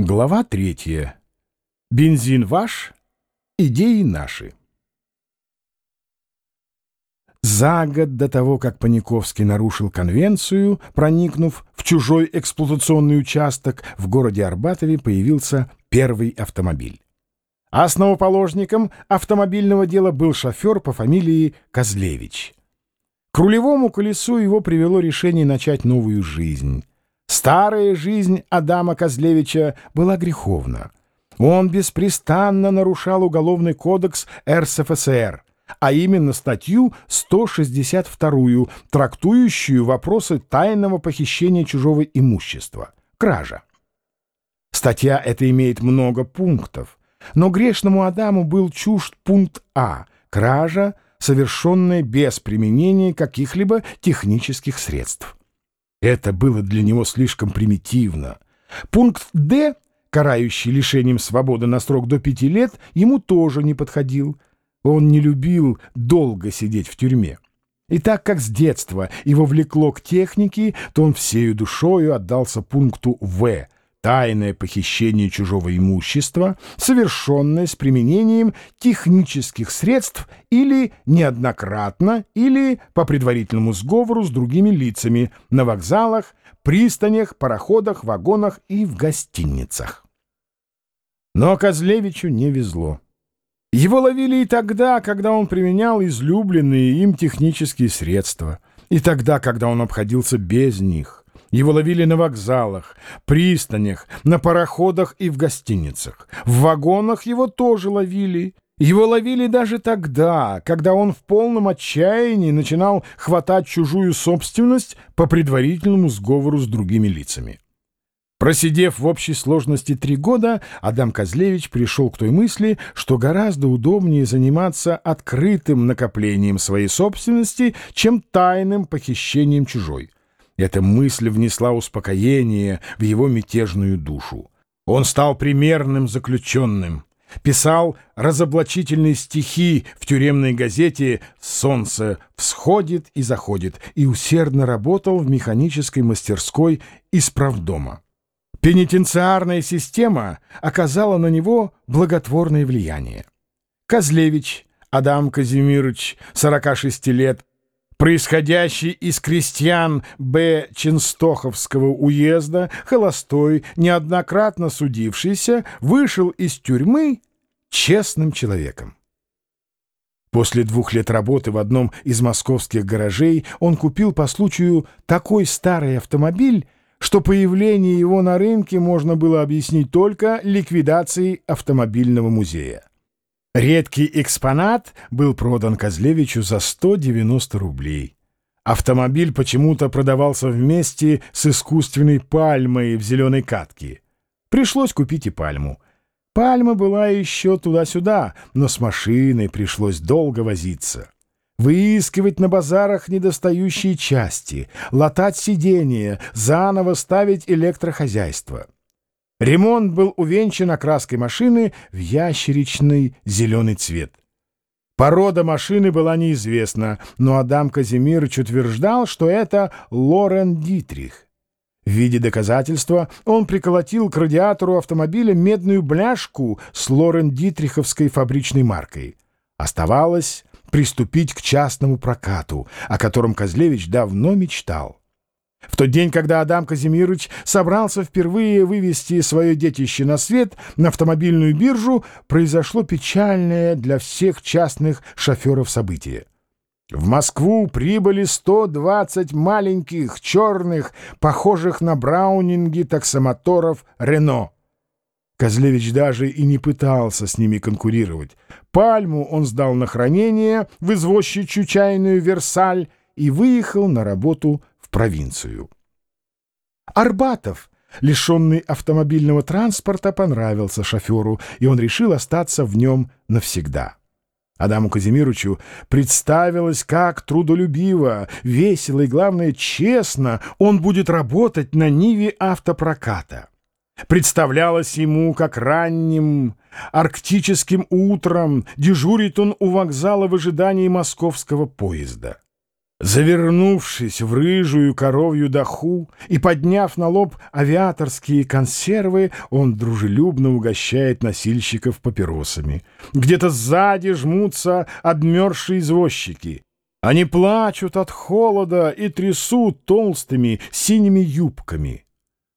Глава третья. Бензин ваш, идеи наши. За год до того, как Паниковский нарушил конвенцию, проникнув в чужой эксплуатационный участок, в городе Арбатове появился первый автомобиль. Основоположником автомобильного дела был шофер по фамилии Козлевич. К рулевому колесу его привело решение начать новую жизнь. Старая жизнь Адама Козлевича была греховна. Он беспрестанно нарушал Уголовный кодекс РСФСР, а именно статью 162, трактующую вопросы тайного похищения чужого имущества — кража. Статья эта имеет много пунктов, но грешному Адаму был чужд пункт А — кража, совершенная без применения каких-либо технических средств. Это было для него слишком примитивно. Пункт «Д», карающий лишением свободы на срок до пяти лет, ему тоже не подходил. Он не любил долго сидеть в тюрьме. И так как с детства его влекло к технике, то он всею душою отдался пункту «В», тайное похищение чужого имущества, совершенное с применением технических средств или неоднократно, или по предварительному сговору с другими лицами на вокзалах, пристанях, пароходах, вагонах и в гостиницах. Но Козлевичу не везло. Его ловили и тогда, когда он применял излюбленные им технические средства, и тогда, когда он обходился без них. Его ловили на вокзалах, пристанях, на пароходах и в гостиницах. В вагонах его тоже ловили. Его ловили даже тогда, когда он в полном отчаянии начинал хватать чужую собственность по предварительному сговору с другими лицами. Просидев в общей сложности три года, Адам Козлевич пришел к той мысли, что гораздо удобнее заниматься открытым накоплением своей собственности, чем тайным похищением чужой. Эта мысль внесла успокоение в его мятежную душу. Он стал примерным заключенным, писал разоблачительные стихи в тюремной газете «Солнце всходит и заходит» и усердно работал в механической мастерской исправдома. Пенитенциарная система оказала на него благотворное влияние. Козлевич Адам Казимирович, 46 лет, происходящий из крестьян Б. Ченстоховского уезда, холостой, неоднократно судившийся, вышел из тюрьмы честным человеком. После двух лет работы в одном из московских гаражей он купил по случаю такой старый автомобиль, что появление его на рынке можно было объяснить только ликвидацией автомобильного музея. Редкий экспонат был продан Козлевичу за 190 рублей. Автомобиль почему-то продавался вместе с искусственной пальмой в зеленой катке. Пришлось купить и пальму. Пальма была еще туда-сюда, но с машиной пришлось долго возиться. Выискивать на базарах недостающие части, латать сиденья, заново ставить электрохозяйство. Ремонт был увенчан окраской машины в ящеричный зеленый цвет. Порода машины была неизвестна, но Адам Казимирович утверждал, что это Лорен Дитрих. В виде доказательства он приколотил к радиатору автомобиля медную бляшку с Лорен Дитриховской фабричной маркой. Оставалось приступить к частному прокату, о котором Козлевич давно мечтал. В тот день, когда Адам Казимирович собрался впервые вывести свое детище на свет, на автомобильную биржу, произошло печальное для всех частных шоферов событие. В Москву прибыли 120 маленьких, черных, похожих на браунинги таксомоторов «Рено». Козлевич даже и не пытался с ними конкурировать. Пальму он сдал на хранение в извозчичью чайную «Версаль» и выехал на работу провинцию. Арбатов, лишенный автомобильного транспорта, понравился шоферу, и он решил остаться в нем навсегда. Адаму Казимировичу представилось, как трудолюбиво, весело и, главное, честно он будет работать на Ниве автопроката. Представлялось ему, как ранним арктическим утром дежурит он у вокзала в ожидании московского поезда. Завернувшись в рыжую коровью доху и подняв на лоб авиаторские консервы, он дружелюбно угощает носильщиков папиросами. Где-то сзади жмутся обмерзшие извозчики. Они плачут от холода и трясут толстыми синими юбками.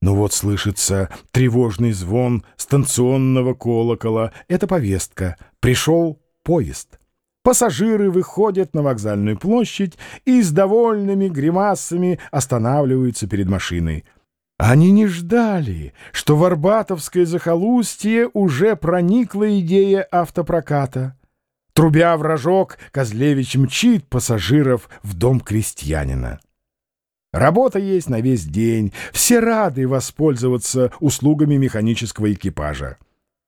Но вот слышится тревожный звон станционного колокола. Это повестка. Пришел поезд. Пассажиры выходят на вокзальную площадь и с довольными гримасами останавливаются перед машиной. Они не ждали, что в Арбатовское захолустье уже проникла идея автопроката. Трубя в рожок, Козлевич мчит пассажиров в дом крестьянина. Работа есть на весь день, все рады воспользоваться услугами механического экипажа.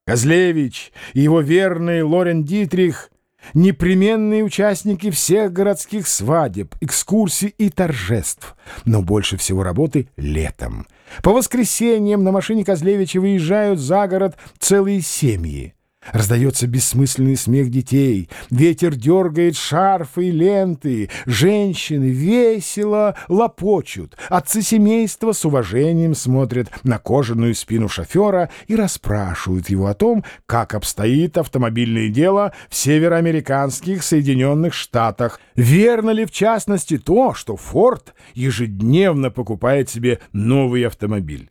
Козлевич и его верный Лорен Дитрих непременные участники всех городских свадеб, экскурсий и торжеств, но больше всего работы летом. По воскресеньям на машине Козлевича выезжают за город целые семьи. Раздается бессмысленный смех детей, ветер дергает шарфы и ленты, женщины весело лопочут, отцы семейства с уважением смотрят на кожаную спину шофера и расспрашивают его о том, как обстоит автомобильное дело в североамериканских Соединенных Штатах, верно ли в частности то, что Форд ежедневно покупает себе новый автомобиль.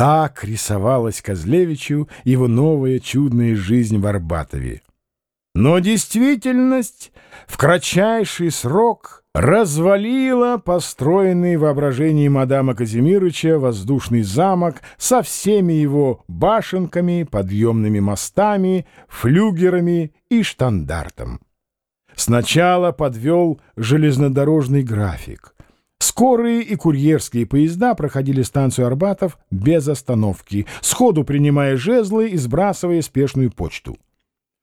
Так рисовалась Козлевичу его новая чудная жизнь в Арбатове. Но действительность в кратчайший срок развалила построенный воображении мадама Казимирыча воздушный замок со всеми его башенками, подъемными мостами, флюгерами и штандартом. Сначала подвел железнодорожный график — Скорые и курьерские поезда проходили станцию Арбатов без остановки, сходу принимая жезлы и сбрасывая спешную почту.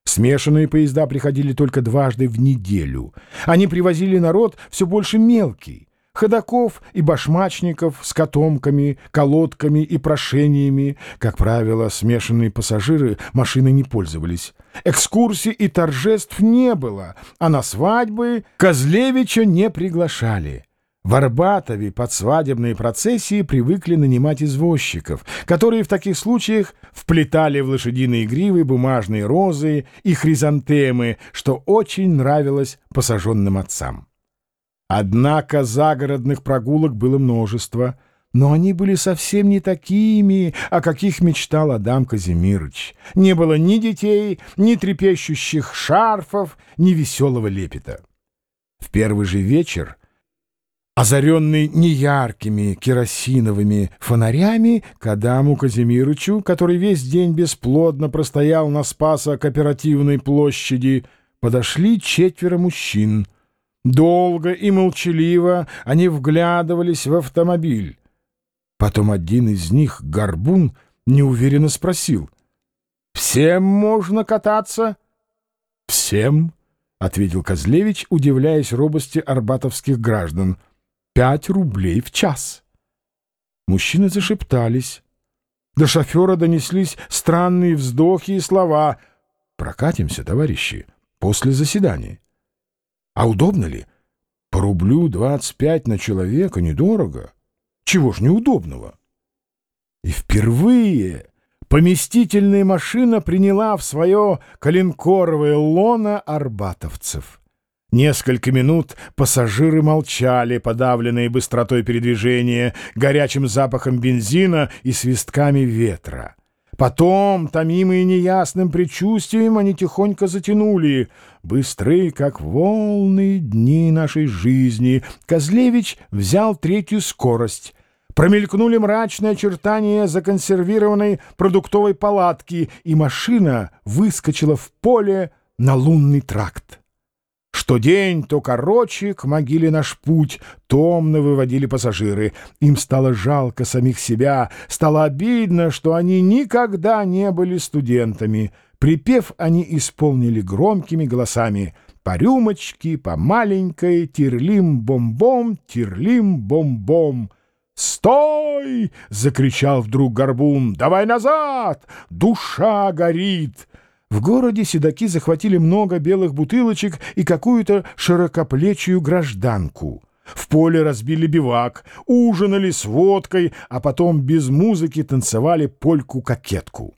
Смешанные поезда приходили только дважды в неделю. Они привозили народ все больше мелкий, ходаков и башмачников с котомками, колодками и прошениями. Как правило, смешанные пассажиры машины не пользовались. Экскурсий и торжеств не было, а на свадьбы Козлевича не приглашали. В Арбатове под свадебные процессии привыкли нанимать извозчиков, которые в таких случаях вплетали в лошадиные гривы бумажные розы и хризантемы, что очень нравилось посаженным отцам. Однако загородных прогулок было множество, но они были совсем не такими, о каких мечтал Адам Казимирыч. Не было ни детей, ни трепещущих шарфов, ни веселого лепета. В первый же вечер озаренный неяркими керосиновыми фонарями, к Адаму Казимирычу, который весь день бесплодно простоял на Спасо-кооперативной площади, подошли четверо мужчин. Долго и молчаливо они вглядывались в автомобиль. Потом один из них, Горбун, неуверенно спросил. «Всем можно кататься?» «Всем», — ответил Козлевич, удивляясь робости арбатовских граждан пять рублей в час. Мужчины зашептались. До шофера донеслись странные вздохи и слова. «Прокатимся, товарищи, после заседания». «А удобно ли? По рублю двадцать пять на человека недорого. Чего ж неудобного?» И впервые поместительная машина приняла в свое коленкоровое лоно арбатовцев. Несколько минут пассажиры молчали, подавленные быстротой передвижения, горячим запахом бензина и свистками ветра. Потом, томимые неясным предчувствием, они тихонько затянули. Быстрые, как волны, дни нашей жизни. Козлевич взял третью скорость. Промелькнули мрачные очертания законсервированной продуктовой палатки, и машина выскочила в поле на лунный тракт. Что день, то короче, к могиле наш путь томно выводили пассажиры. Им стало жалко самих себя, стало обидно, что они никогда не были студентами. Припев они исполнили громкими голосами «По рюмочке, по маленькой, тирлим-бом-бом, тирлим-бом-бом». «Стой!» — закричал вдруг Горбун. «Давай назад! Душа горит!» В городе седаки захватили много белых бутылочек и какую-то широкоплечью гражданку. В поле разбили бивак, ужинали с водкой, а потом без музыки танцевали польку-кокетку.